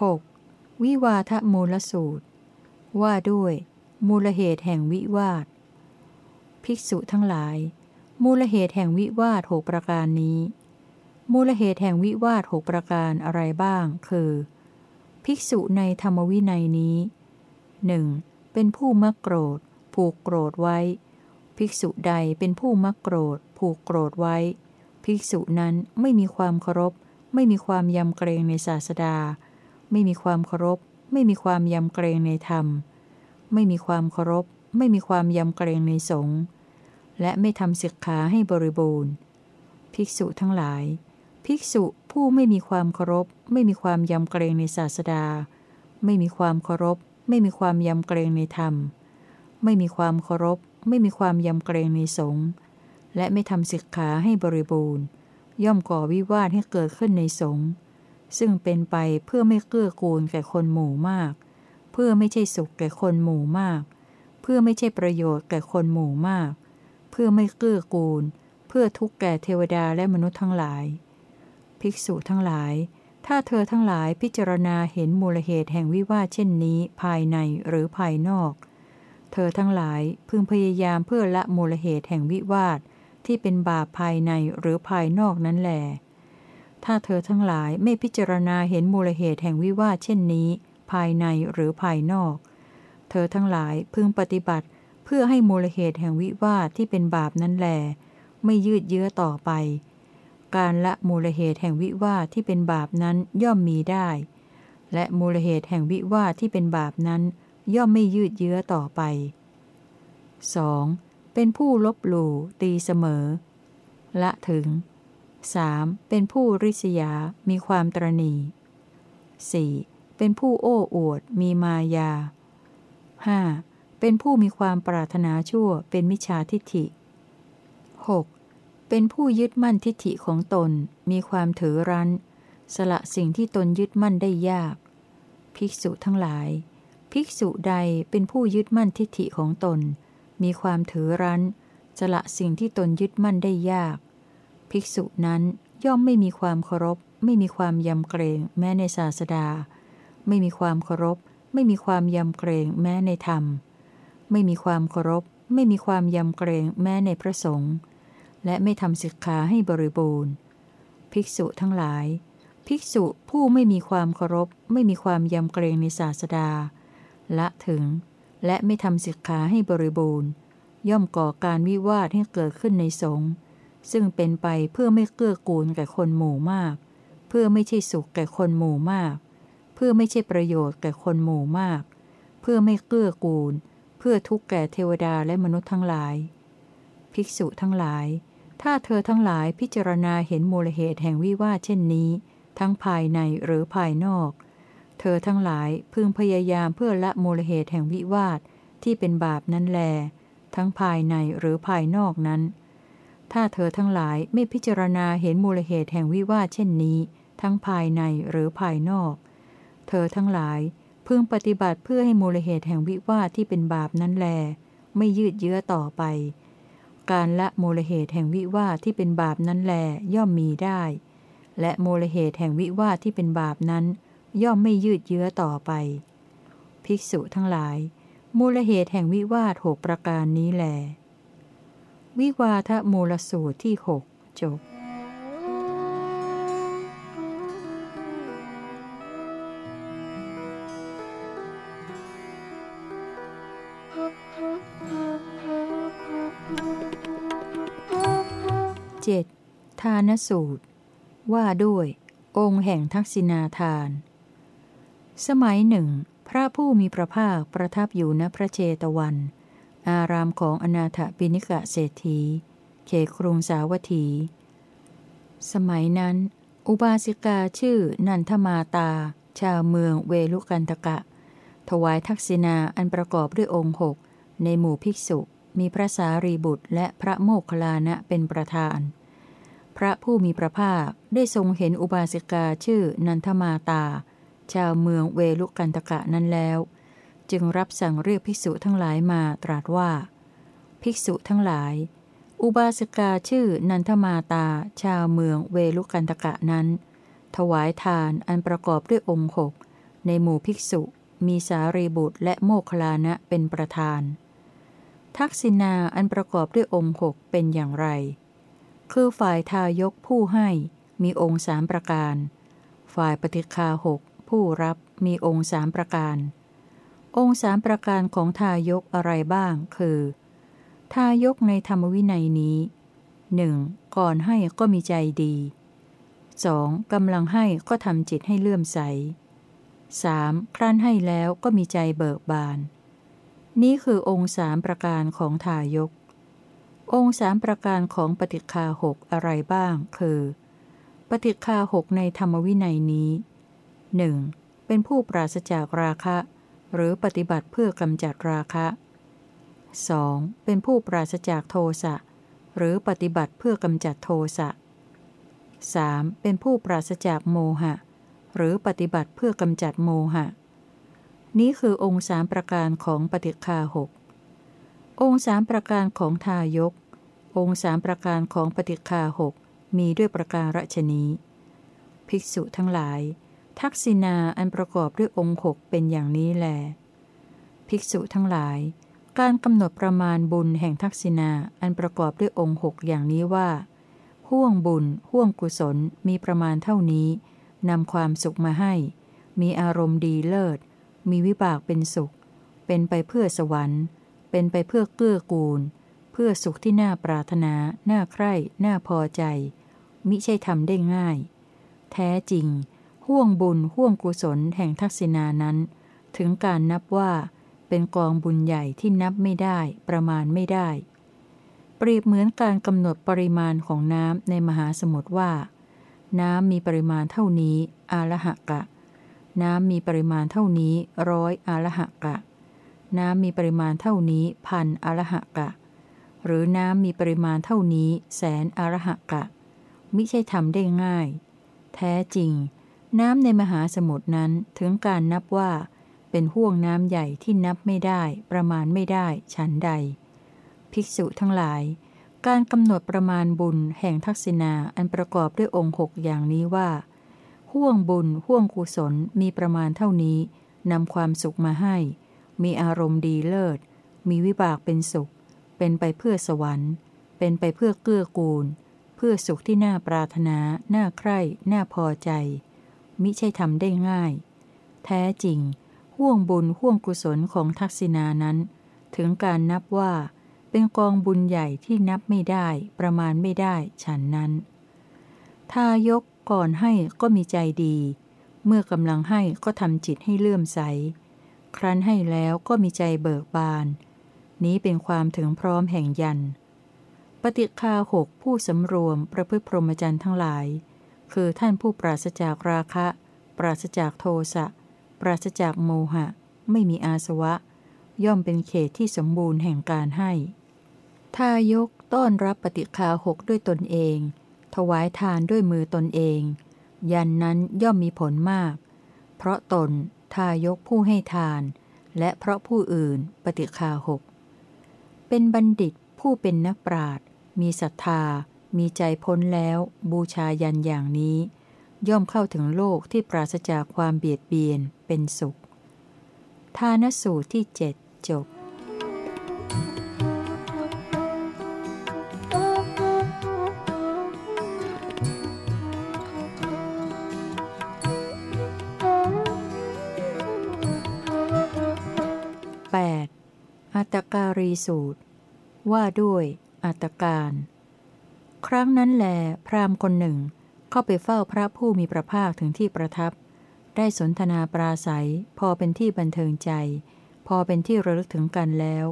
6. วิวาทมูลสูตร ว่าด้วย มูลเหตุแห่งวิวาท ภิกษุทั้งหลาย มูลเหตุแห่งวิวาทหกประการนี้ มูลเหตุแห่งวิวาทหกประการอะไรบ้าง คือ ภิกษุในธรรมวินัยนี้หนึ่งเป็นผู้มักโกรธ ผูกโกรธไว้ ภิกษุใดเป็นผู้มักโกรธ ผูกโกรธไว้ ภิกษุนั้นไม่มีความเคารพไม่มีความยำเกรงในศาสดา ไม่มีความเคารพ ไม่มีความยำเกรงในธรรม ไม่มีความเคารพ ไม่มีความยำเกรงในสงฆ์และไม่ทำศิกขาให้บริบูรณ์ ภิกษุทั้งหลาย ภิกษุผู้ไม่มีความเคารพ ไม่มีความยำเกรงในศาสดา ไม่มีความเคารพ ไม่มีความยำเกรงในธรรม ไม่มีความเคารพ ไม่มีความยำเกรงในสงฆ์และไม่ทำศิกขาให้บริบูรณ์ ย่อมก่อวิวาทให้เกิดขึ้นในสงฆ์ ซึ่งเป็นไปเพื่อไม่เกื้อกูลแก่คนหมู่มาก เพื่อไม่ใช่สุขแก่คนหมู่มาก เพื่อไม่ใช่ประโยชน์แก่คนหมู่มาก เพื่อไม่เกื้อกูล เพื่อทุกข์แก่เทวดาและมนุษย์ทั้งหลาย ภิกษุทั้งหลาย ถ้าเธอทั้งหลายพิจารณาเห็นมูลเหตุแห่งวิวาเช่นนี้ภายในหรือภายนอก เธอทั้งหลายพึงพยายามเพื่อละมูลเหตุแห่งวิวาทที่เป็นบาปภายในหรือภายนอกนั้นแหละ ถ้าเธอทั้งหลายไม่พิจารณาเห็นมูลเหตุแห่งวิวาทเช่นนี้ ภายในหรือภายนอก เธอทั้งหลายพึงปฏิบัติ เพื่อให้มูลเหตุแห่งวิวาทที่เป็นบาปนั้นแหลไม่ยืดเยื้อต่อไป การละมูลเหตุแห่งวิวาทที่เป็นบาปนั้นย่อมมีได้ และมูลเหตุแห่งวิวาทที่เป็นบาปนั้น ย่อมไม่ยืดเยื้อต่อไป 2. เป็นผู้ลบหลู่ตีเสมอ ละถึง 3. เป็นผู้ริษยา มีความตรณี 4. เป็นผู้โอ้อวด มีมายา 5. เป็นผู้มีความปรารถนาชั่ว เป็นมิจฉาทิฏฐิ 6. เป็นผู้ยึดมั่นทิฏฐิของตน มีความถือรั้น สละสิ่งที่ตนยึดมั่นได้ยาก ภิกษุทั้งหลาย ภิกษุใดเป็นผู้ยึดมั่นทิฏฐิของตน มีความถือรั้น สละสิ่งที่ตนยึดมั่นได้ยาก ภิกษุนั้นย่อมไม่มีความเคารพ ไม่มีความยำเกรงแม้ในศาสดา ไม่มีความเคารพ ไม่มีความยำเกรงแม้ในธรรม ไม่มีความเคารพ ไม่มีความยำเกรงแม้ในพระสงฆ์และไม่ทำศิกขาให้บริบูรณ์ ภิกษุทั้งหลาย ภิกษุผู้ไม่มีความเคารพ ไม่มีความยำเกรงในศาสดา ละถึง และไม่ทำศิกขาให้บริบูรณ์ ย่อมก่อการวิวาทให้เกิดขึ้นในสงฆ์ ซึ่งเป็นไปเพื่อไม่เกื้อกูลแก่คนหมู่มาก เพื่อไม่ใช่สุขแก่คนหมู่มาก เพื่อไม่ใช่ประโยชน์แก่คนหมู่มาก เพื่อไม่เกื้อกูล เพื่อทุกข์แก่เทวดาและมนุษย์ทั้งหลาย ภิกษุทั้งหลาย ถ้าเธอทั้งหลายพิจารณาเห็นมูลเหตุแห่งวิวาทเช่นนี้ ทั้งภายในหรือภายนอก เธอทั้งหลายพึงพยายามเพื่อละมูลเหตุแห่งวิวาทที่เป็นบาปนั้นแล ทั้งภายในหรือภายนอกนั้น ถ้าเธอทั้งหลายไม่พิจารณาเห็นมูลเหตุแห่งวิวาเช่นนี้ ทั้งภายในหรือภายนอก เธอทั้งหลายพึงปฏิบัติเพื่อให้มูลเหตุแห่งวิวาทที่เป็นบาปนั้นแล ไม่ยืดเยื้อต่อไป การละมูลเหตุแห่งวิวาทที่เป็นบาปนั้นแลย่อมมีได้ และมูลเหตุแห่งวิวาทที่เป็นบาปนั้น ย่อมไม่ยืดเยื้อต่อไป ภิกษุทั้งหลาย มูลเหตุแห่งวิวาทหกประการนี้แล วิวาทมูลสูตรที่หกจบ 7. ทานสูตร ว่าด้วย องค์แห่งทักษิณาทาน สมัยหนึ่ง พระผู้มีพระภาคประทับอยู่ณพระเจตวัน อารามของอนาถปิณิกะเศรษฐี เขครุงสาวัตถี สมัยนั้น อุบาสิกาชื่อนันทมาตา ชาวเมืองเวลุกันตกะ ถวายทักษิณาอันประกอบด้วยองค์หกในหมู่ภิกษุมีพระสารีบุตรและพระโมคคัลลานะเป็นประธาน พระผู้มีพระภาคได้ทรงเห็นอุบาสิกาชื่อนันทมาตา ชาวเมืองเวลุกันตกะนั้นแล้ว จึงรับสั่งเรียกภิกษุทั้งหลายมาตรัสว่า ภิกษุทั้งหลาย อุบาสิกาชื่อนันทมาตา ชาวเมืองเวลุกันตกะนั้น ถวายทานอันประกอบด้วยองค์หกในหมู่ภิกษุมีสารีบุตรและโมคลานะเป็นประธาน ทักษิณาอันประกอบด้วยองค์หกเป็นอย่างไร คือฝ่ายทายกผู้ให้มีองค์สามประการ ฝ่ายปฏิคาหกผู้รับมีองค์สามประการ องค์สามประการของทายกอะไรบ้าง คือ ทายกในธรรมวินัยนี้หนึ่งก่อนให้ก็มีใจดี 2. กำลังให้ก็ทำจิตให้เลื่อมใส 3. ครั้นให้แล้วก็มีใจเบิกบาน นี้คือองค์สามประการของทายก องค์สามประการของปฏิคาหกอะไรบ้าง คือ ปฏิคาหกในธรรมวินัยนี้หนึ่งเป็นผู้ปราศจากราคะ หรือปฏิบัติเพื่อกำจัดราคะ 2. เป็นผู้ปราศจากโทสะหรือปฏิบัติเพื่อกำจัดโทสะ 3. เป็นผู้ปราศจากโมหะ หรือปฏิบัติเพื่อกำจัดโมหะ นี้คือองค์สามประการของปฏิคาหกองค์สามประการของทายก องค์สามประการของปฏิคาหกมีด้วยประการฉนี้ ภิกษุทั้งหลาย ทักษิณาอันประกอบด้วยองค์หกเป็นอย่างนี้แล ภิกษุทั้งหลาย การกำหนดประมาณบุญแห่งทักษิณาอันประกอบด้วยองค์หกอย่างนี้ว่า ห่วงบุญ ห่วงกุศลมีประมาณเท่านี้นำความสุขมาให้ มีอารมณ์ดีเลิศ มีวิบากเป็นสุข เป็นไปเพื่อสวรรค์ เป็นไปเพื่อเกื้อกูล เพื่อสุขที่น่าปรารถนา น่าใคร่ น่าพอใจ มิใช่ทำได้ง่าย แท้จริง ห่วงบุญห่วงกุศลแห่งทักษิณานั้น ถึงการนับว่าเป็นกองบุญใหญ่ที่นับไม่ได้ประมาณไม่ได้ เปรียบเหมือนการกำหนดปริมาณของน้ำในมหาสมุทรว่า น้ำมีปริมาณเท่านี้ อาละหะกะ น้ำมีปริมาณเท่านี้ร้อยอาละหะกะ น้ำมีปริมาณเท่านี้พันอาละหะกะ หรือน้ำมีปริมาณเท่านี้แสนอาละหะกะ มิใช่ทำได้ง่าย แท้จริง น้ำในมหาสมุทรนั้นถึงการนับว่า เป็นห่วงน้ำใหญ่ที่นับไม่ได้ประมาณไม่ได้ฉันใด ภิกษุทั้งหลาย การกำหนดประมาณบุญแห่งทักษิณาอันประกอบด้วยองค์หกอย่างนี้ว่า ห่วงบุญห่วงกุศลมีประมาณเท่านี้นำความสุขมาให้ มีอารมณ์ดีเลิศ มีวิบากเป็นสุข เป็นไปเพื่อสวรรค์ เป็นไปเพื่อเกื้อกูล เพื่อสุขที่น่าปรารถนา น่าใคร่ น่าพอใจ มิใช่ทำได้ง่าย แท้จริง ห่วงบุญห่วงกุศลของทักษิณานั้น ถึงการนับว่าเป็นกองบุญใหญ่ที่นับไม่ได้ประมาณไม่ได้ฉันนั้น ทายกก่อนให้ก็มีใจดี เมื่อกำลังให้ก็ทำจิตให้เลื่อมใส ครั้นให้แล้วก็มีใจเบิกบาน นี้เป็นความถึงพร้อมแห่งยัน ปฏิคาหกผู้สำรวมประพฤติพรหมจรรย์ทั้งหลาย คือท่านผู้ปราศจากราคะ ปราศจากโทสะ ปราศจากโมหะ ไม่มีอาสวะ ย่อมเป็นเขตที่สมบูรณ์แห่งการให้ ทายกต้อนรับปฏิคาหกด้วยตนเอง ถวายทานด้วยมือตนเอง ยันนั้นย่อมมีผลมาก เพราะตนทายกผู้ให้ทาน และเพราะผู้อื่นปฏิคาหก เป็นบัณฑิตผู้เป็นนักปราชญ์มีศรัทธา มีใจพ้นแล้วบูชายันอย่างนี้ ย่อมเข้าถึงโลกที่ปราศจากความเบียดเบียนเป็นสุข ทานสูตรที่เจ็ดจบอัตการีสูตร ว่าด้วยอัตการ ครั้งนั้นแล พราหมณ์คนหนึ่ง เข้าไปเฝ้าพระผู้มีพระภาคถึงที่ประทับ ได้สนทนาปราศัย พอเป็นที่บันเทิงใจ พอเป็นที่ระลึกถึงกันแล้ว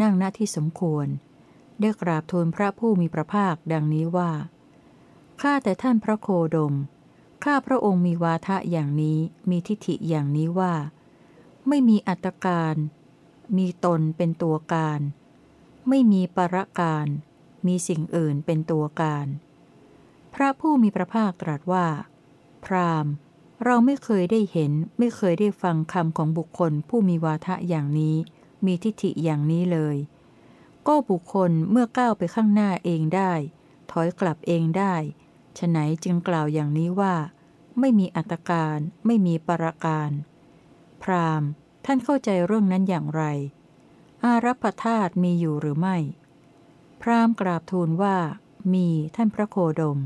นั่งณที่สมควร ได้กราบทูลพระผู้มีพระภาคดังนี้ว่า ข้าแต่ท่านพระโคดม ข้าพระองค์มีวาทะอย่างนี้ มีทิฏฐิอย่างนี้ว่า ไม่มีอัตการ มีตนเป็นตัวการ ไม่มีปรการ มีสิ่งอื่นเป็นตัวการ พระผู้มีพระภาคตรัสว่า พรามเราไม่เคยได้เห็นไม่เคยได้ฟังคำของบุคคลผู้มีวาทะอย่างนี้ มีทิฏฐิอย่างนี้เลย ก็บุคคลเมื่อก้าวไปข้างหน้าเองได้ ถอยกลับเองได้ฉไหนจึงกล่าวอย่างนี้ว่า ไม่มีอัตการไม่มีปราการ พราหมณ์ ท่านเข้าใจเรื่องนั้นอย่างไร อารัพธาตุมีอยู่หรือไม่ พราหมณ์กราบทูลว่า มีท่านพระโคดม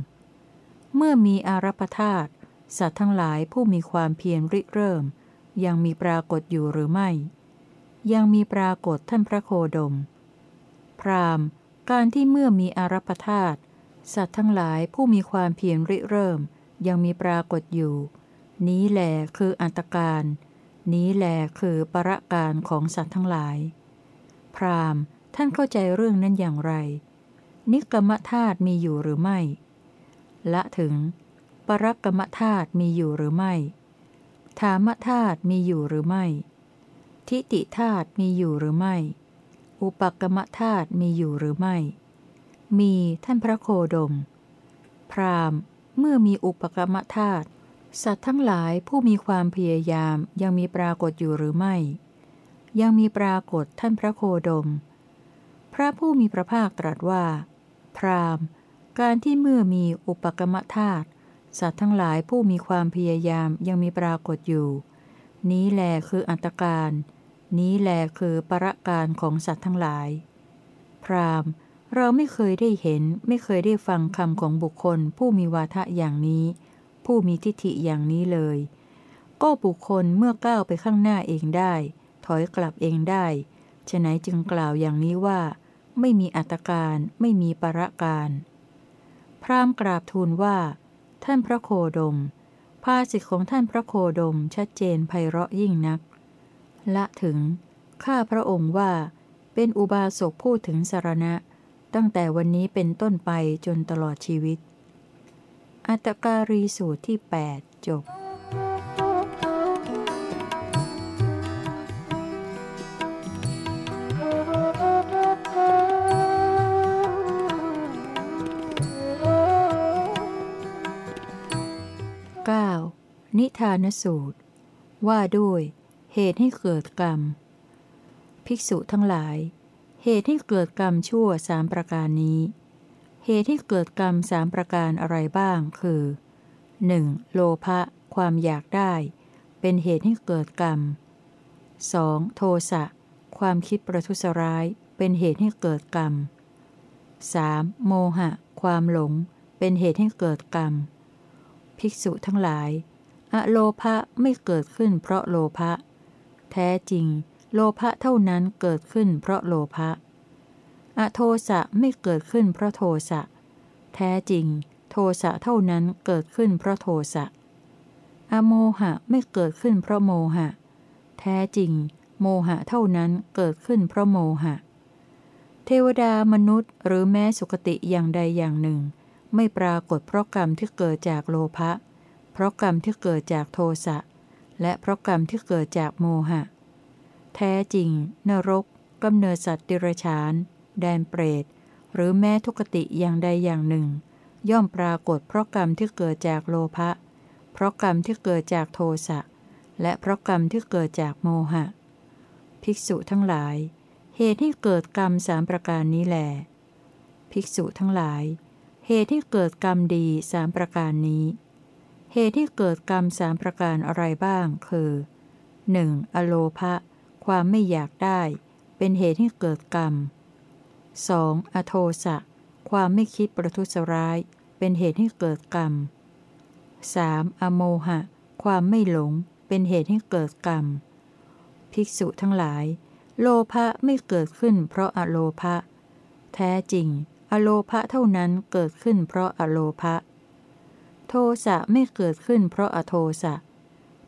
เมื่อมีอารัพธาตุสัตว์ทั้งหลายผู้มีความเพียรริเริ่ม ยังมีปรากฏอยู่หรือไม่ ยังมีปรากฏท่านพระโคดม พราหมณ์ การที่เมื่อมีอารัพธาตุสัตว์ทั้งหลายผู้มีความเพียรริเริ่ม ยังมีปรากฏอยู่ นี้แหลคืออันตการ นี้แหลคือประการของสัตว์ทั้งหลาย พราหมณ์ ท่านเข้าใจเรื่องนั้นอย่างไร นิกรรมธาตุมีอยู่หรือไม่ ละถึง ปรักกรรมธาตุมีอยู่หรือไม่ ธามธาตุมีอยู่หรือไม่ ทิฏฐิธาตุมีอยู่หรือไม่ อุปกรรมธาตุมีอยู่หรือไม่ มีท่านพระโคดม พราหมณ์เมื่อมีอุปกรรมธาตุสัตว์ทั้งหลายผู้มีความพยายามยังมีปรากฏอยู่หรือไม่ ยังมีปรากฏท่านพระโคดม ระผู้มีพระภาคตรัสว่า พรามการที่เมื่อมีอุปกรรมธาตุสัตว์ทั้งหลายผู้มีความพยายามยังมีปรากฏอยู่ นี้แหลคืออัตการ นี้แหลคือประการของสัตว์ทั้งหลาย พรามเราไม่เคยได้เห็นไม่เคยได้ฟังคำของบุคคล ผู้มีวาทะอย่างนี้ ผู้มีทิฏฐิอย่างนี้เลย ก็บุคคลเมื่อก้าวไปข้างหน้าเองได้ ถอยกลับเองได้ฉะไหนจึงกล่าวอย่างนี้ว่า ไม่มีอัตการไม่มีประการ พราหมณ์กราบทูลว่า ท่านพระโคดม ภาสิทธิของท่านพระโคดมชัดเจนไพเราะยิ่งนัก ละถึง ข้าพระองค์ว่า เป็นอุบาสกพูดถึงสารณะ ตั้งแต่วันนี้เป็นต้นไปจนตลอดชีวิต อัตการีสูตรที่ 8 จบ นิทานสูตร ว่าด้วยเหตุให้เกิดกรรม ภิกษุทั้งหลาย เหตุให้เกิดกรรมชั่วสามประการนี้ เหตุให้เกิดกรรมสามประการอะไรบ้าง คือ 1. โลภะความอยากได้ เป็นเหตุให้เกิดกรรม 2. โทสะความคิดประทุษร้ายเป็นเหตุให้เกิดกรรม 3. โมหะ ความหลง เป็นเหตุให้เกิดกรรม ภิกษุทั้งหลาย อโลภะไม่เกิดขึ้นเพราะโลภะ แท้จริง โลภะเท่านั้นเกิดขึ้นเพราะโลภะ อโทสะไม่เกิดขึ้นเพราะโทสะ แท้จริง โทสะเท่านั้นเกิดขึ้นเพราะโทสะ อโมหะไม่เกิดขึ้นเพราะโมหะ แท้จริง โมหะเท่านั้นเกิดขึ้นเพราะโมหะ เทวดามนุษย์หรือแม้สุคติอย่างใดอย่างหนึ่ง ไม่ปรากฏเพราะกรรมที่เกิดจากโลภะ เพราะกรรมที่เกิดจากโทสะ และเพราะกรรมที่เกิดจากโมหะ แท้จริง นรกกำเนิดสัตว์ดิรฉาน แดนเปรต หรือแม้ทุกติอย่างใดอย่างหนึ่ง ย่อมปรากฏเพราะกรรมที่เกิดจากโลภะ เพราะกรรมที่เกิดจากโทสะ และเพราะกรรมที่เกิดจากโมหะ ภิกษุทั้งหลาย เหตุที่เกิดกรรมสามประการนี้แหลภิกษุทั้งหลาย เหตุที่เกิดกรรมดีสามประการนี้ เหตุที่เกิดกรรมสามประการอะไรบ้าง คือ 1. อโลภะความไม่อยากได้ เป็นเหตุให้เกิดกรรม 2. อโทสะความไม่คิดประทุษร้าย เป็นเหตุให้เกิดกรรม 3. อโมหะ ความไม่หลง เป็นเหตุให้เกิดกรรม ภิกษุทั้งหลาย โลภะไม่เกิดขึ้น เพราะอโลภะ แท้จริง อโลภะเท่านั้นเกิดขึ้นเพราะอโลภะ โทสะไม่เกิดขึ้นเพราะอโทสะ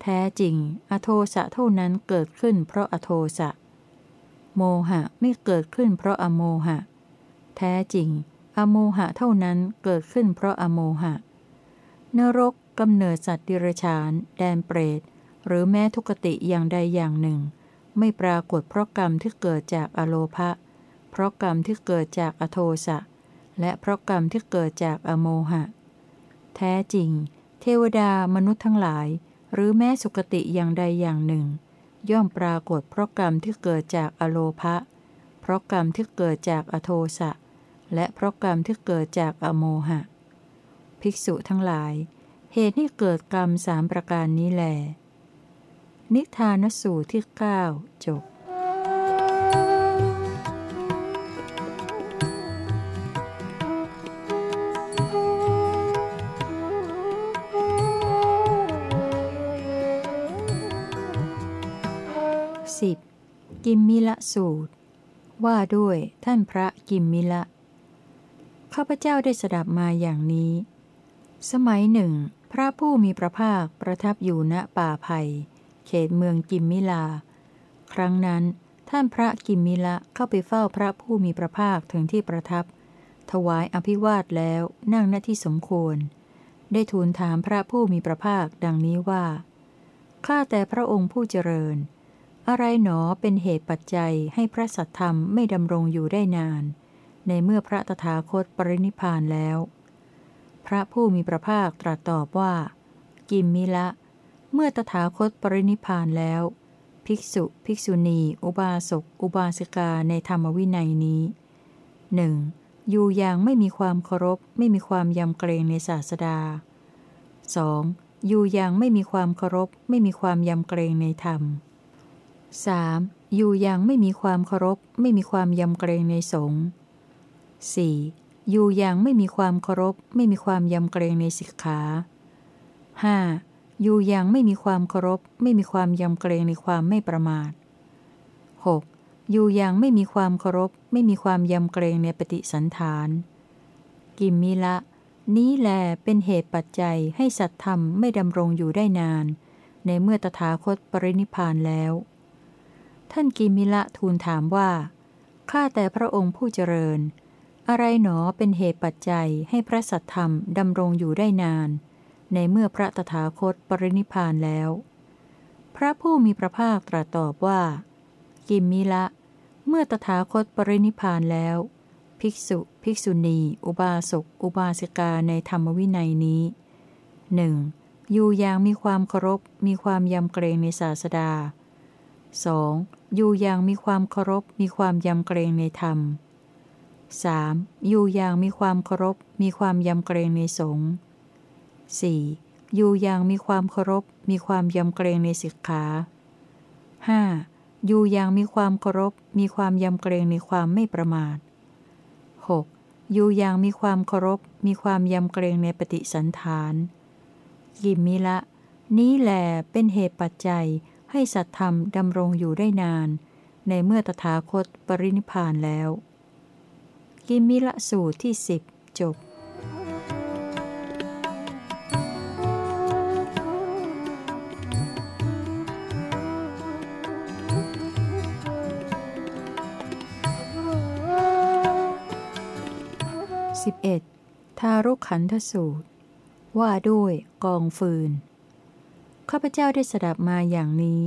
แท้จริง อโทสะเท่านั้นเกิดขึ้นเพราะอโทสะ โมหะไม่เกิดขึ้นเพราะอโมหะ แท้จริง อโมหะเท่านั้นเกิดขึ้นเพราะอโมหะ นรกกำเนิดสัตว์ดิรฉาน แดนเปรต หรือแม้ทุกติอย่างใดอย่างหนึ่ง ไม่ปรากฏเพราะกรรมที่เกิดจากอโลภะ เพราะกรรมที่เกิดจากอโทสะ และเพราะกรรมที่เกิดจากอโมหะ แท้จริง เทวดามนุษย์ทั้งหลาย หรือแม้สุคติอย่างใดอย่างหนึ่ง ย่อมปรากฏเพราะกรรมที่เกิดจากอโลภะเพราะกรรมที่เกิดจากอโทสะ และเพราะกรรมที่เกิดจากอโมหะ ภิกษุทั้งหลาย เหตุให้เกิดกรรมสามประการนี้แหลนิทานสูตรที่ 9 จบ กิมมิละสูตร ว่าด้วยท่านพระกิมมิละ ข้าพเจ้าได้สดับมาอย่างนี้ สมัยหนึ่ง พระผู้มีพระภาคประทับอยู่ณป่าไผ่เขตเมืองกิมมิลา ครั้งนั้นท่านพระกิมมิละเข้าไปเฝ้าพระผู้มีพระภาคถึงที่ประทับ ถวายอภิวาทแล้วนั่งณที่สมควร ได้ทูลถามพระผู้มีพระภาคดังนี้ว่า ข้าแต่พระองค์ผู้เจริญ อะไรหนอเป็นเหตุปัจจัยให้พระสัทธรรมไม่ดำรงอยู่ได้นาน ในเมื่อพระตถาคตปรินิพานแล้ว พระผู้มีพระภาคตรัสตอบว่า กิมมิละ เมื่อตถาคตปรินิพานแล้ว ภิกษุภิกษุณี อุบาสกอุบาสิกาในธรรมวินัยนี้หนึ่งอยู่อย่างไม่มีความเคารพ ไม่มีความยำเกรงในศาสดา 2. อยู่อย่างไม่มีความเคารพ ไม่มีความยำเกรงในธรรม 3. อยู่อย่างไม่มีความเคารพ ไม่มีความยำเกรงในสงฆ์ 4. อยู่อย่างไม่มีความเคารพ ไม่มีความยำเกรงในสิกขา 5. อยู่อย่างไม่มีความเคารพ ไม่มีความยำเกรงในความไม่ประมาท 6. อยู่อย่างไม่มีความเคารพ ไม่มีความยำเกรงในปฏิสันฐาน กิมมิละ นี้แลเป็นเหตุปัจจัยให้สัตธรรมไม่ดำรงอยู่ได้นาน ในเมื่อตถาคตปรินิพานแล้ว ท่านกิมมิละทูลถามว่า ข้าแต่พระองค์ผู้เจริญ อะไรหนอเป็นเหตุปัจจัยให้พระสัตธรรมดำรงอยู่ได้นาน ในเมื่อพระตถาคตปรินิพานแล้ว พระผู้มีพระภาคตรัสตอบว่า กิมมิละ เมื่อตถาคตปรินิพานแล้ว ภิกษุ ภิกษุณี อุบาสก อุบาสิกาในธรรมวินัยนี้หนึ่งอยู่อย่างมีความเคารพ มีความยำเกรงในศาสดา 2. อยู่อย่างมีความเคารพมีความยำเกรงในธรรม 3. อยู่อย่างมีความเคารพมีความยำเกรงในสงฆ์ 4. อยู่อย่างมีความเคารพมีความยำเกรงในสิกขา 5. อยู่อย่างมีความเคารพมีความยำเกรงในความไม่ประมาท 6. อยู่อย่างมีความเคารพมีความยำเกรงในปฏิสันฐาน กิมมิละ นี้แหลเป็นเหตุปัจจัย ให้สัตธรรมดำรงอยู่ได้นาน ในเมื่อตถาคตปรินิพานแล้ว กิมมิละสูตรที่สิบจบ 11. ทารุกขันธสูตร ว่าด้วยกองฟืน ข้าพเจ้าได้สดับมาอย่างนี้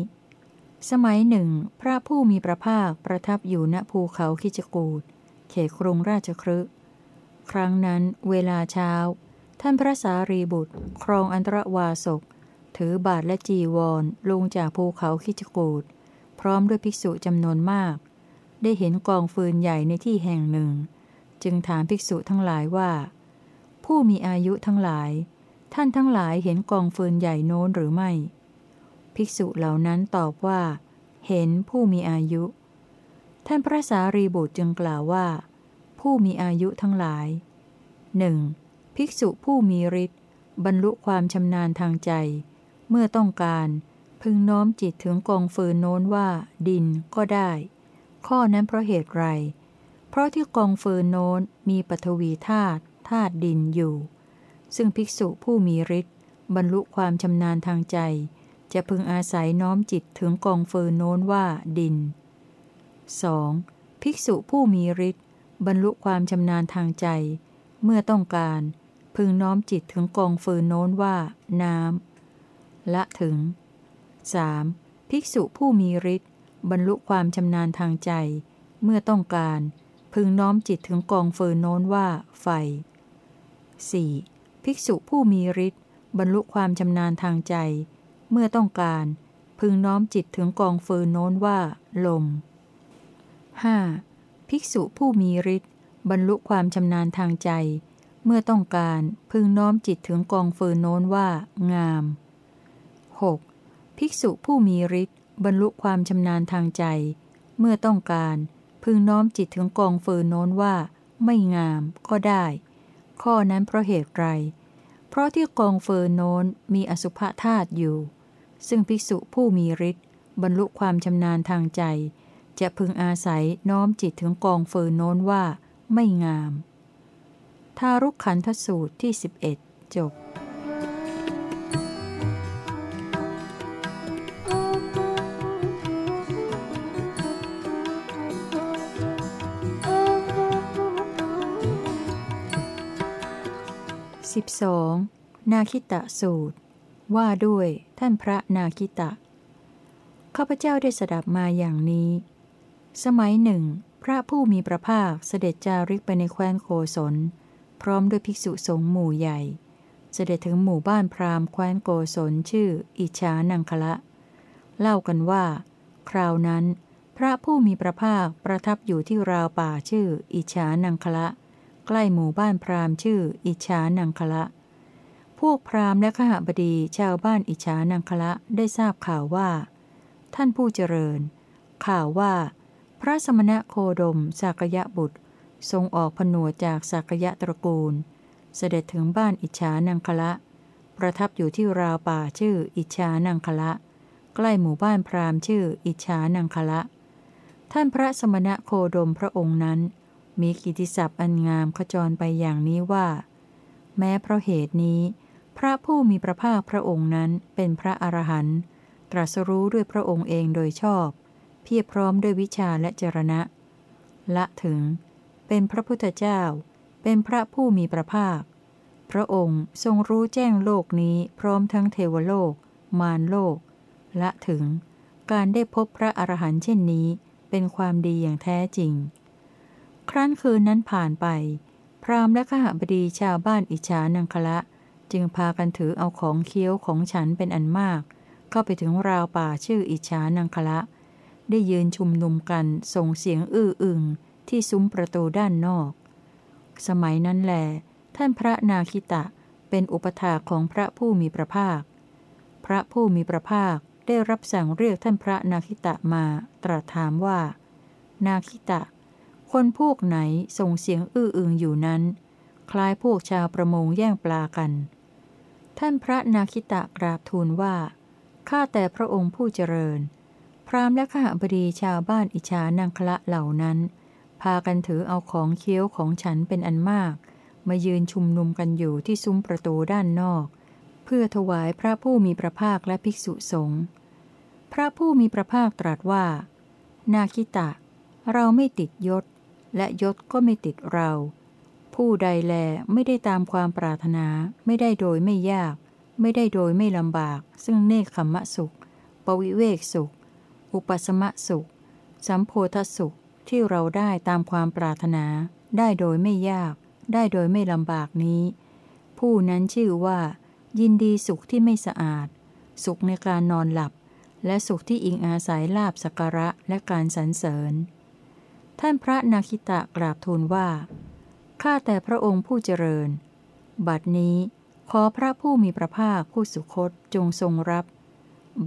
สมัยหนึ่ง พระผู้มีพระภาคประทับอยู่ณภูเขาคิจกูดเขตกรุงราชครึครั้งนั้นเวลาเช้า ท่านพระสารีบุตร ครองอันตรวาสก ถือบาทและจีวรลงจากภูเขาคิจกูดพร้อมด้วยภิกษุจำนวนมาก ได้เห็นกองฟืนใหญ่ในที่แห่งหนึ่ง จึงถามภิกษุทั้งหลายว่า ผู้มีอายุทั้งหลาย ท่านทั้งหลายเห็นกองฟืนใหญ่โน้นหรือไม่ ภิกษุเหล่านั้นตอบว่า เห็นผู้มีอายุ ท่านพระสารีบุตรจึงกล่าวว่า ผู้มีอายุทั้งหลายหนึ่งภิกษุผู้มีฤทธิ์บรรลุความชำนาญทางใจ เมื่อต้องการ พึงน้อมจิตถึงกองฟืนโน้นว่า ดินก็ได้ ข้อนั้นเพราะเหตุไร เพราะที่กองฟืนโน้นมีปฐวีธาตุธาตุดินอยู่ ซึ่งภิกษุผู้มีฤทธิ์บรรลุความชำนาญทางใจ จะพึงอาศัยน้อมจิตถึงกองเฟืนโน้นว่าดิน 2. ภิกษุผู้มีฤทธิ์บรรลุความชำนาญทางใจ เมื่อต้องการ พึงน้อมจิตถึงกองเฟืนโน้นว่า น้ำละถึง 3. ภิกษุผู้มีฤทธิ์บรรลุความชำนาญทางใจ เมื่อต้องการ พึงน้อมจิตถึงกองเฟืนโน้นว่าไฟ 4. ภิกษุผู้มีฤทธิ์บรรลุความชำนาญทางใจ เมื่อต้องการ พึงน้อมจิตถึงกองฟืนโน้นว่า ลม 5. ภิกษุผู้มีฤทธิ์บรรลุความชำนาญทางใจ เมื่อต้องการพึงน้อมจิตถึงกองฟืนโน้นว่า งาม 6. ภิกษุผู้มีฤทธิ์บรรลุความชำนาญทางใจ เมื่อต้องการ พึงน้อมจิตถึงกองฟืนโน้นว่า ไม่งามก็ได้ ข้อนั้นเพราะเหตุไร เพราะที่กองเฟืนโน้นมีอสุภะธาตุอยู่ ซึ่งภิกษุผู้มีฤทธิ์บรรลุความชำนาญทางใจ จะพึงอาศัยน้อมจิตถึงกองเฟืนโน้นว่าไม่งาม ทารุกขันทสูตรที่ 11 จบ 12. นาคิตะสูตร ว่าด้วยท่านพระนาคิตะ ข้าพเจ้าได้สดับมาอย่างนี้ สมัยหนึ่ง พระผู้มีพระภาคเสด็จจาริกไปในแคว้นโกศลพร้อมด้วยภิกษุสงฆ์หมู่ใหญ่ เสด็จถึงหมู่บ้านพราหมณ์แคว้นโกศลชื่อ อิชานังคละ เล่ากันว่า คราวนั้น พระผู้มีพระภาคประทับอยู่ที่ราวป่าชื่อ อิชานังคละ ใกล้หมู่บ้านพราหมณ์ชื่อ อิชานังคละ พวกพราหมณ์และขหบดีชาวบ้านอิชานังคละได้ทราบข่าวว่า ท่านผู้เจริญ ข่าวว่า พระสมณะโคดมสากยะบุตร ทรงออกผนวจากสากยะตระกูล เสด็จถึงบ้านอิชานังคละ ประทับอยู่ที่ราวป่าชื่ออิชานังคละ ใกล้หมู่บ้านพราหมณ์ชื่อ อิชานังคละ ท่านพระสมณะโคดมพระองค์นั้น มีกิติศัพท์อันงามขจรไปอย่างนี้ว่า แม้เพราะเหตุนี้ พระผู้มีพระภาคพระองค์นั้นเป็นพระอรหันต์ตรัสรู้ด้วยพระองค์เองโดยชอบ เพียรพร้อมด้วยวิชาและจรณะ ละถึง เป็นพระพุทธเจ้า เป็นพระผู้มีพระภาค พระองค์ทรงรู้แจ้งโลกนี้พร้อมทั้งเทวโลก มารโลก ละถึง การได้พบพระอรหันต์เช่นนี้ เป็นความดีอย่างแท้จริง ครั้นคืนนั้นผ่านไป พราหมณ์และขหบดีชาวบ้านอิจฉานังคละ จึงพากันถือเอาของเคี้ยวของฉันเป็นอันมาก เข้าไปถึงราวป่าชื่ออิจฉานังคละ ได้ยืนชุมนุมกันส่งเสียงอื้ออึงที่ซุ้มประตูด้านนอก สมัยนั้นแหลท่านพระนาคิตะเป็นอุปถาของพระผู้มีพระภาค พระผู้มีพระภาคได้รับสั่งเรียกท่านพระนาคิตะมาตรัสถามว่า นาคิตะ คนพวกไหนส่งเสียงอื้ออึงอยู่นั้น คล้ายพวกชาวประมงแย่งปลากัน ท่านพระนาคิตะกราบทูลว่า ข้าแต่พระองค์ผู้เจริญ พรามและข้าบดีชาวบ้านอิชานังคละเหล่านั้น พากันถือเอาของเคี้ยวของฉันเป็นอันมาก มายืนชุมนุมกันอยู่ที่ซุ้มประตูด้านนอก เพื่อถวายพระผู้มีพระภาคและภิกษุสงฆ์ พระผู้มีพระภาคตรัสว่า นาคิตะ เราไม่ติดยศ และยศก็ไม่ติดเรา ผู้ใดแลไม่ได้ตามความปรารถนา ไม่ได้โดยไม่ยาก ไม่ได้โดยไม่ลำบาก ซึ่งเนคขมะสุข ปวิเวกสุข อุปสมะสุข สัมโพธสุขที่เราได้ตามความปรารถนา ได้โดยไม่ยาก ได้โดยไม่ลำบากนี้ ผู้นั้นชื่อว่า ยินดีสุขที่ไม่สะอาด สุขในการนอนหลับ และสุขที่อิงอาศัยลาบสักระและการสรรเสริญ ท่านพระนาคิตะกราบทูลว่า ข้าแต่พระองค์ผู้เจริญ บัดนี้ขอพระผู้มีพระภาคผู้สุคตจงทรงรับ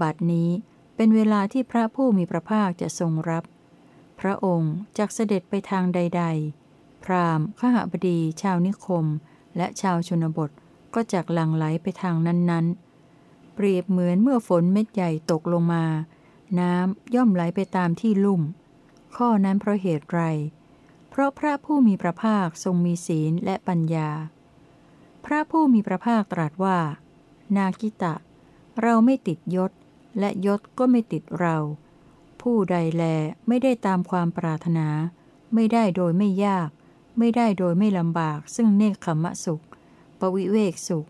บัดนี้เป็นเวลาที่พระผู้มีพระภาคจะทรงรับ พระองค์จักเสด็จไปทางใด ๆ พราหมณ์ขหบดี ชาวนิคม และชาวชนบทก็จักหลั่งไหลไปทางนั้นๆ เปรียบเหมือนเมื่อฝนเม็ดใหญ่ตกลงมา น้ำย่อมไหลไปตามที่ลุ่ม ข้อนั้นเพราะเหตุไร เพราะพระผู้มีพระภาคทรงมีศีลและปัญญา พระผู้มีพระภาคตรัสว่า นาคิตะ เราไม่ติดยศ และยศก็ไม่ติดเรา ผู้ใดแลไม่ได้ตามความปรารถนา ไม่ได้โดยไม่ยาก ไม่ได้โดยไม่ลำบาก ซึ่งเนคขมะสุข ปวิเวกสุข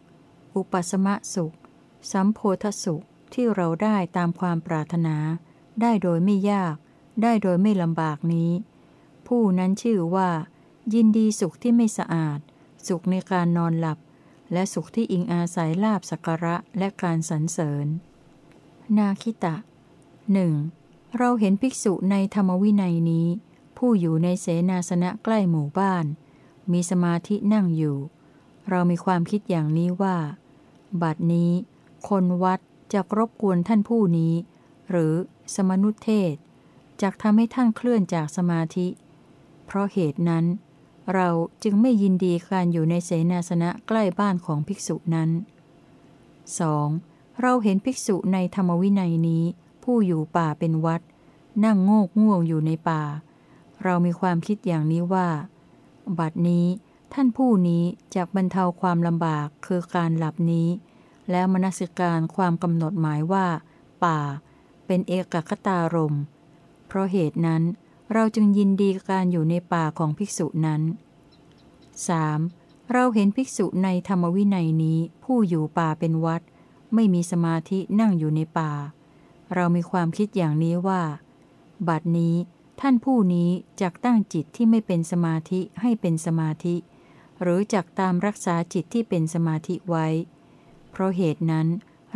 อุปสมะสุข สัมโพธสุขที่เราได้ตามความปรารถนา ได้โดยไม่ยาก ได้โดยไม่ลำบากนี้ ผู้นั้นชื่อว่า ยินดีสุขที่ไม่สะอาด สุขในการนอนหลับ และสุขที่อิงอาศัยลาบสักระและการสรรเสริญ นาคิตะหนึ่งเราเห็นภิกษุในธรรมวินัยนี้ ผู้อยู่ในเสนาสนะใกล้หมู่บ้าน มีสมาธินั่งอยู่ เรามีความคิดอย่างนี้ว่า บัดนี้ คนวัดจะรบกวนท่านผู้นี้ หรือสมนุเทศ จะทำให้ท่านเคลื่อนจากสมาธิ เพราะเหตุนั้น เราจึงไม่ยินดีการอยู่ในเสนาสนะใกล้บ้านของภิกษุนั้น 2. เราเห็นภิกษุในธรรมวินัยนี้ ผู้อยู่ป่าเป็นวัด นั่งโงกง่วงอยู่ในป่า เรามีความคิดอย่างนี้ว่า บัดนี้ท่านผู้นี้จะบรรเทาความลำบากคือการหลับนี้ แล้วมนสิการความกำหนดหมายว่า ป่า เป็นเอกคตารม เพราะเหตุนั้นเราจึงยินดีการอยู่ในป่าของภิกษุนั้น 3. เราเห็นภิกษุในธรรมวินัยนี้ผู้อยู่ป่าเป็นวัด ไม่มีสมาธินั่งอยู่ในป่า เรามีความคิดอย่างนี้ว่า บัดนี้ท่านผู้นี้จักตั้งจิตที่ไม่เป็นสมาธิให้เป็นสมาธิ หรือจักตามรักษาจิตที่เป็นสมาธิไว้ เพราะเหตุนั้น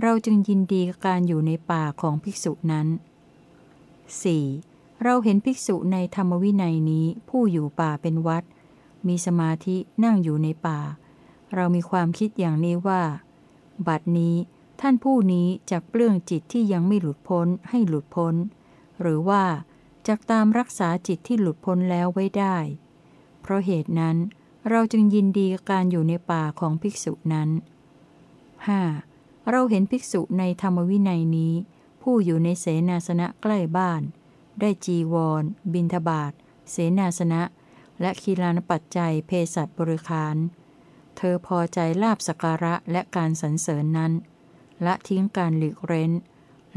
เราจึงยินดีการอยู่ในป่าของภิกษุนั้น 4. เราเห็นภิกษุในธรรมวินัยนี้ผู้อยู่ป่าเป็นวัด มีสมาธินั่งอยู่ในป่า เรามีความคิดอย่างนี้ว่า บัดนี้ท่านผู้นี้จักเปลื้องจิตที่ยังไม่หลุดพ้นให้หลุดพ้น หรือว่าจักตามรักษาจิตที่หลุดพ้นแล้วไว้ได้ เพราะเหตุนั้นเราจึงยินดีการอยู่ในป่าของภิกษุนั้น 5. เราเห็นภิกษุในธรรมวินัยนี้ ผู้อยู่ในเสนาสนะใกล้บ้าน ได้จีวร บินทบาทเสนาสนะ และคีลานปัจจัยเพศัตบริคาร เธอพอใจลาบสการะและการสรรเสริญนั้น ละทิ้งการหลีกเร้น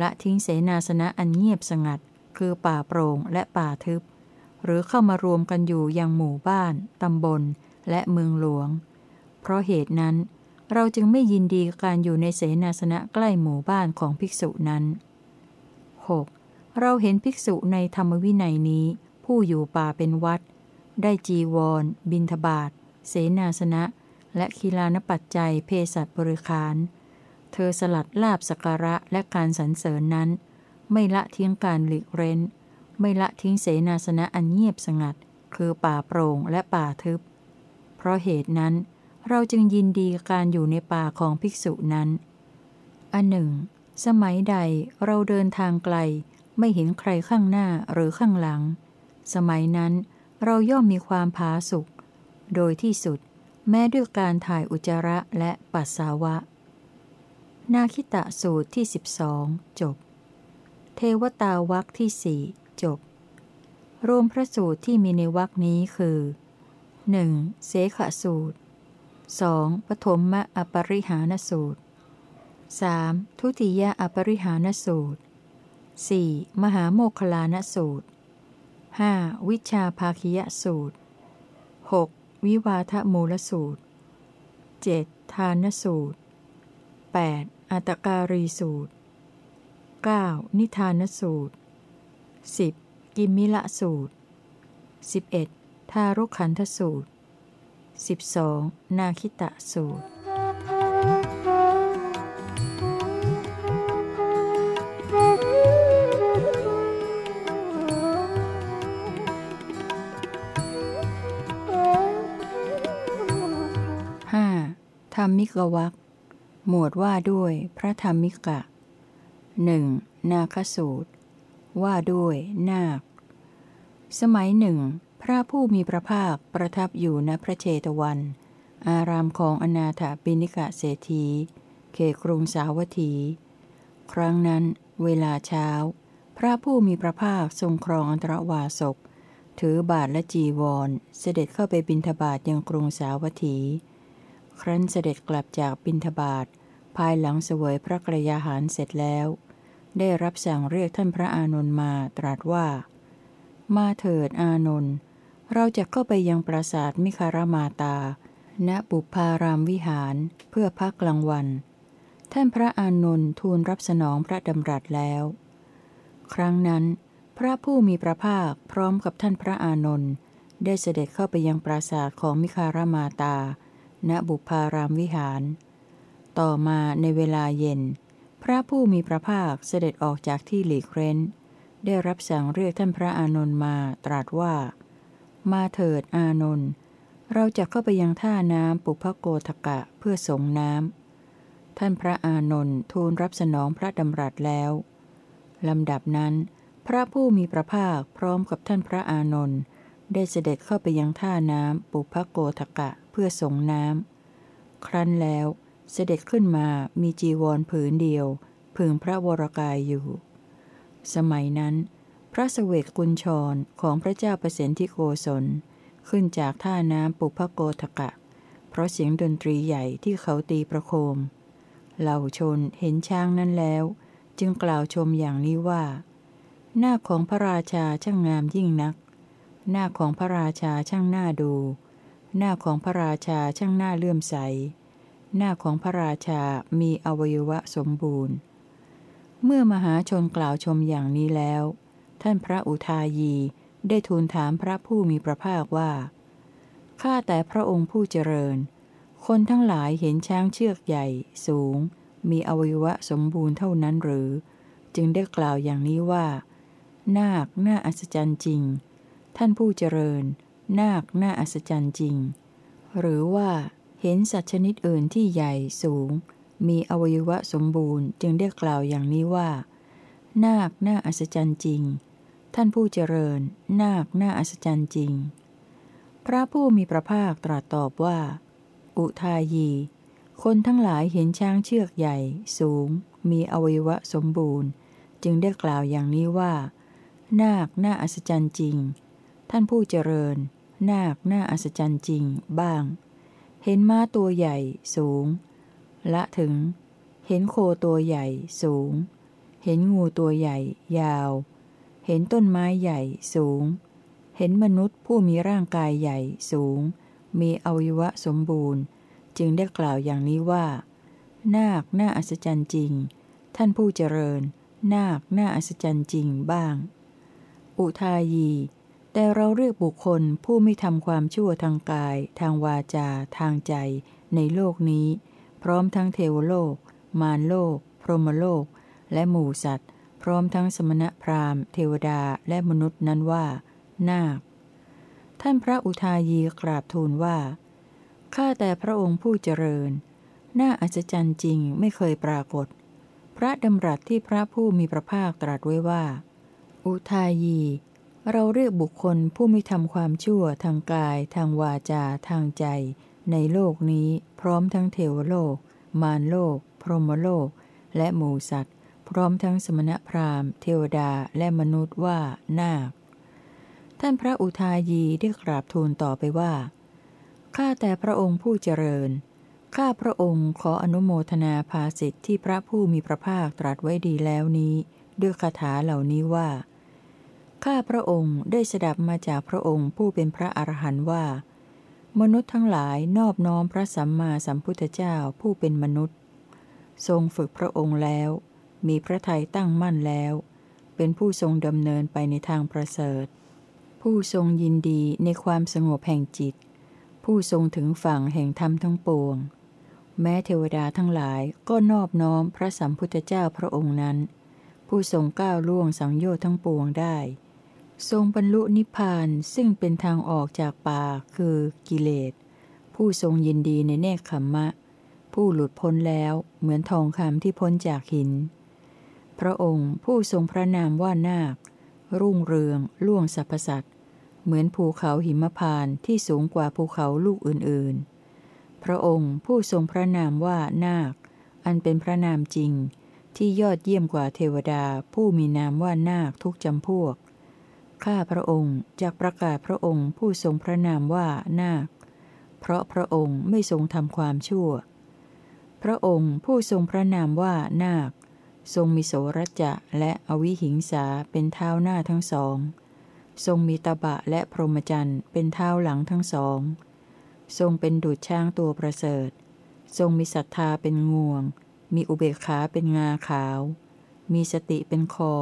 ละทิ้งเสนาสนะอันเงียบสงัด คือป่าโปร่งและป่าทึบ หรือเข้ามารวมกันอยู่ยังหมู่บ้าน ตำบล และเมืองหลวง เพราะเหตุนั้น เราจึงไม่ยินดีการอยู่ในเสนาสนะใกล้หมู่บ้านของภิกษุนั้น 6. เราเห็นภิกษุในธรรมวินัยนี้ ผู้อยู่ป่าเป็นวัด ได้จีวร บินทบาทเสนาสนะ และคีลานปัจจัยเพศัตบริคาร เธอสลัดลาบสการะและการสรรเสริญนั้น ไม่ละทิ้งการหลีกเร้น ไม่ละทิ้งเสนาสนะอันเงียบสงัด คือป่าโปร่งและป่าทึบ เพราะเหตุนั้นเราจึงยินดีการอยู่ในป่าของภิกษุนั้น อันหนึ่ง สมัยใดเราเดินทางไกล ไม่เห็นใครข้างหน้าหรือข้างหลัง สมัยนั้นเราย่อมมีความผาสุกโดยที่สุด แม้ด้วยการถ่ายอุจจาระและปัสสาวะ นาคิตะสูตรที่ 12 จบ เทวตาวักที่สี่จบ รวมพระสูตรที่มีในวักนี้คือ 1. เสขสูตร 2. ปฐมมะอปริหานสูตร 3. ทุติยอปริหานสูตร 4. มหาโมคลานสูตร 5. วิชาภาคิยสูตร 6. วิวาทมูลสูตร 7. ทานสูตร 8. อัตการีสูตร 9. นิทานสูตร 10. กิมมิละสูตร 11. ทารุขันธสูตร 12. นาคิตะสูตร มิกวักหมวดว่าด้วยพระธรรมิกะหนึ่งนาคสูตร ว่าด้วยนาค สมัยหนึ่ง พระผู้มีพระภาคประทับอยู่ณพระเชตวัน อารามของอนาถปิณิกะเศรษฐีเขกรุงสาวัตถี ครั้งนั้น เวลาเช้า พระผู้มีพระภาคทรงครองอันตรวาสกถือบาทและจีวร เสด็จเข้าไปบินทบาทยังกรุงสาวัตถี ครั้นเสด็จกลับจากบินทบาทภายหลังเสวยพระกรยาหารเสร็จแล้ว ได้รับสั่งเรียกท่านพระอานนท์มาตรัสว่า มาเถิดอานนท์เราจะเข้าไปยังปราสาทมิคารมาตา ณบุพารามวิหารเพื่อพักกลางวัน ท่านพระอานนท์ทูลรับสนองพระดำรัสแล้ว ครั้งนั้น พระผู้มีพระภาคพร้อมกับท่านพระอานนท์ได้เสด็จเข้าไปยังปราสาทของมิคารมาตา ณบุพารามวิหาร ต่อมาในเวลาเย็น พระผู้มีพระภาคเสด็จออกจากที่หลีกเร้น ได้รับสั่งเรียกท่านพระอานนท์มาตรัสว่า มาเถิดอานนท์เราจะเข้าไปยังท่าน้ำปุพโกทกะเพื่อส่งน้ำ ท่านพระอานนท์ทูลรับสนองพระดำรัสแล้วลำดับนั้น พระผู้มีพระภาคพร้อมกับท่านพระอานนท์ได้เสด็จเข้าไปยังท่าน้ำปุพโกทกะ พื่อส่งน้ำ ครั้นแล้วเสด็จขึ้นมามีจีวรผืนเดียว พึงพระวรกายอยู่ สมัยนั้น พระสเวกกุญชรของพระเจ้าประสิทธิโกศล ขึ้นจากท่าน้ำปุพโกทกะ เพราะเสียงดนตรีใหญ่ที่เขาตีประโคม เหล่าชนเห็นช้างนั้นแล้ว จึงกล่าวชมอย่างนี้ว่า หน้าของพระราชาช่างงามยิ่งนัก หน้าของพระราชาช่างน่าดู หน้าของพระราชาช่างหน่าเลื่อมใส หน้าของพระราชามีอวัยวะสมบูรณ์ เมื่อมหาชนกล่าวชมอย่างนี้แล้ว ท่านพระอุทายีได้ทูลถามพระผู้มีพระภาคว่า ข้าแต่พระองค์ผู้เจริญ คนทั้งหลายเห็นช้างเชือกใหญ่ สูง มีอวัยวะสมบูรณ์เท่านั้นหรือ จึงได้กล่าวอย่างนี้ว่า นาคน่าอัศจรรย์จริง ท่านผู้เจริญ นาคน่าอัศจรรย์จริง หรือว่าเห็นสัตว์ชนิดอื่นที่ใหญ่สูง มีอวัยวะสมบูรณ์จึงได้กล่าวอย่างนี้ว่า นาคน่าอัศจรรย์จริง ท่านผู้เจริญ นาคน่าอัศจรรย์จริง พระผู้มีพระภาคตรัสตอบว่า อุทายี คนทั้งหลายเห็นช้างเชือกใหญ่ สูง มีอวัยวะสมบูรณ์ จึงได้กล่าวอย่างนี้ว่า นาคน่าอัศจรรย์จริง ท่านผู้เจริญ นาคน่าอัศจรรย์จริงบ้าง เห็นม้าตัวใหญ่สูง ละถึง เห็นโคตัวใหญ่สูง เห็นงูตัวใหญ่ ยาว เห็นต้นไม้ใหญ่สูง เห็นมนุษย์ผู้มีร่างกายใหญ่สูง มีอวัยวะสมบูรณ์ จึงได้กล่าวอย่างนี้ว่า นาคน่าอัศจรรย์จริง ท่านผู้เจริญ นาคน่าอัศจรรย์จริงบ้าง อุทายี แต่เราเรียกบุคคลผู้ไม่ทำความชั่วทางกาย ทางวาจา ทางใจ ในโลกนี้ พร้อมทั้งเทวโลก มารโลก พรหมโลก และหมู่สัตว์ พร้อมทั้งสมณะพราหมณ์ เทวดาและมนุษย์นั้นว่า นาค ท่านพระอุทายีกราบทูลว่า ข้าแต่พระองค์ผู้เจริญ น่าอัศจรรย์จริงไม่เคยปรากฏ พระดำรัสที่พระผู้มีพระภาคตรัสไว้ว่า อุทายี เราเรียกบุคคลผู้ม่ทำความชั่วทางกาย ทางวาจา ทางใจ ในโลกนี้พร้อมทั้งเทวโลก มารโลก พรหมโลก และหมูสัตว์ พร้อมทั้งสมณพราหมณ์ เทวดาและมนุษย์ว่านาค ท่านพระอุทายีได้กราบทูลต่อไปว่า ข้าแต่พระองค์ผู้เจริญ ข้าพระองค์ขออนุโมทนาภาสิทธิที่พระผู้มีพระภาคตรัสไว้ดีแล้วนี้ ด้วยคาถาเหล่านี้ว่า ข้าพระองค์ได้สดับมาจากพระองค์ผู้เป็นพระอรหันต์ว่า มนุษย์ทั้งหลายนอบน้อมพระสัมมาสัมพุทธเจ้าผู้เป็นมนุษย์ ทรงฝึกพระองค์แล้ว มีพระทัยตั้งมั่นแล้ว เป็นผู้ทรงดำเนินไปในทางประเสริฐ ผู้ทรงยินดีในความสงบแห่งจิต ผู้ทรงถึงฝั่งแห่งธรรมทั้งปวง แม้เทวดาทั้งหลายก็นอบน้อมพระสัมพุทธเจ้าพระองค์นั้น ผู้ทรงก้าวล่วงสังโยชน์ทั้งปวงได้ ทรงบรรลุนิพพานซึ่งเป็นทางออกจากป่าคือกิเลส ผู้ทรงยินดีในเนคขมมะ ผู้หลุดพ้นแล้วเหมือนทองคำที่พ้นจากหิน พระองค์ผู้ทรงพระนามว่านาค รุ่งเรืองล่วงสรรพสัตว์เหมือนภูเขาหิมพานที่สูงกว่าภูเขาลูกอื่นๆ พระองค์ผู้ทรงพระนามว่านาค อันเป็นพระนามจริง ที่ยอดเยี่ยมกว่าเทวดาผู้มีนามว่านาคทุกจำพวก ข้าพระองค์จากประกาศพระองค์ผู้ทรงพระนามว่านาค เพราะพระองค์ไม่ทรงทำความชั่ว พระองค์ผู้ทรงพระนามว่านาค ทรงมีโสรจะและอวิหิงสาเป็นเท้าหน้าทั้งสอง ทรงมีตบะและพรหมจรรย์เป็นเท้าหลังทั้งสอง ทรงเป็นดุจช้างตัวประเสริฐ ทรงมีศรัทธาเป็นงวง มีอุเบกขาเป็นงาขาว มีสติเป็นคอ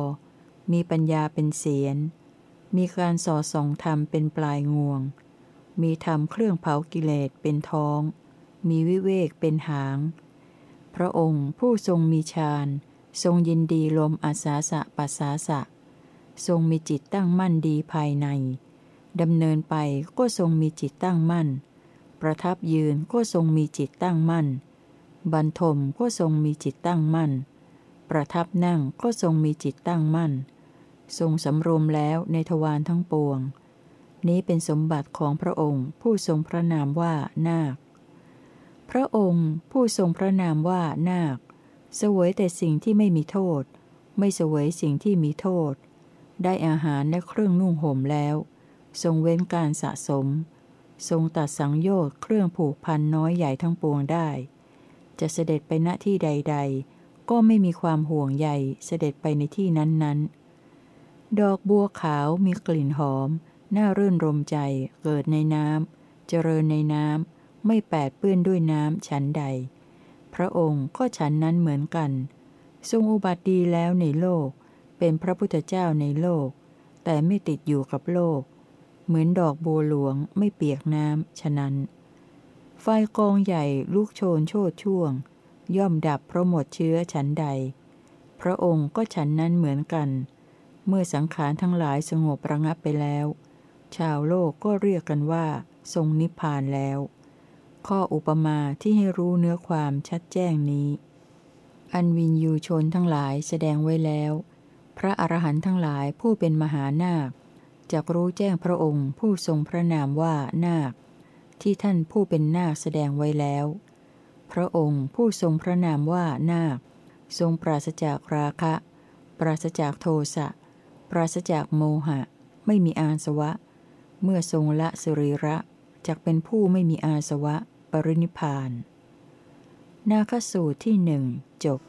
มีปัญญาเป็นเสียน มีการสอดส่องธรรมเป็นปลายงวง มีธรรมเครื่องเผากิเลสเป็นท้อง มีวิเวกเป็นหาง พระองค์ผู้ทรงมีฌานทรงยินดีลมอาสาสะปัสสาสะ ทรงมีจิตตั้งมั่นดีภายในดำเนินไปก็ทรงมีจิตตั้งมั่น ประทับยืนก็ทรงมีจิตตั้งมั่น บรรทมก็ทรงมีจิตตั้งมั่น ประทับนั่งก็ทรงมีจิตตั้งมั่น ทรงสำรวมแล้วในทวารทั้งปวง นี้เป็นสมบัติของพระองค์ผู้ทรงพระนามว่านาค พระองค์ผู้ทรงพระนามว่านาค เสวยแต่สิ่งที่ไม่มีโทษ ไม่เสวยสิ่งที่มีโทษ ได้อาหารและเครื่องนุ่งห่มแล้ว ทรงเว้นการสะสม ทรงตัดสังโยชน์เครื่องผูกพันน้อยใหญ่ทั้งปวงได้ จะเสด็จไปณที่ใด ๆ ก็ไม่มีความห่วงใยเสด็จไปในที่นั้นๆ ดอกบัวขาวมีกลิ่นหอม น่ารื่นรมใจ เกิดในน้ำ เจริญในน้ำ ไม่แปดเปื้อนด้วยน้ำฉันใด พระองค์ก็ฉันนั้นเหมือนกัน ทรงอุบัติดีแล้วในโลก เป็นพระพุทธเจ้าในโลก แต่ไม่ติดอยู่กับโลก เหมือนดอกบัวหลวงไม่เปียกน้ำ ฉะนั้น ไฟกองใหญ่ลูกโชนโชดช่วง ย่อมดับเพราะหมดเชื้อฉันใด พระองค์ก็ฉันนั้นเหมือนกัน เมื่อสังขารทั้งหลายสงบระงับไปแล้ว ชาวโลกก็เรียกกันว่า ทรงนิพพานแล้ว ข้ออุปมาที่ให้รู้เนื้อความชัดแจ้งนี้ อันวินยูชนทั้งหลายแสดงไว้แล้ว พระอรหันต์ทั้งหลายผู้เป็นมหานาคจักรู้แจ้งพระองค์ผู้ทรงพระนามว่านาค ที่ท่านผู้เป็นนาคแสดงไว้แล้ว พระองค์ผู้ทรงพระนามว่านาค ทรงปราศจากราคะ ปราศจากโทสะ ราศจากโมหะ ไม่มีอาสวะ เมื่อทรงละสรีระจักเป็นผู้ไม่มีอาสวะ ปรินิพพาน นาคสูตรที่หนึ่งจบ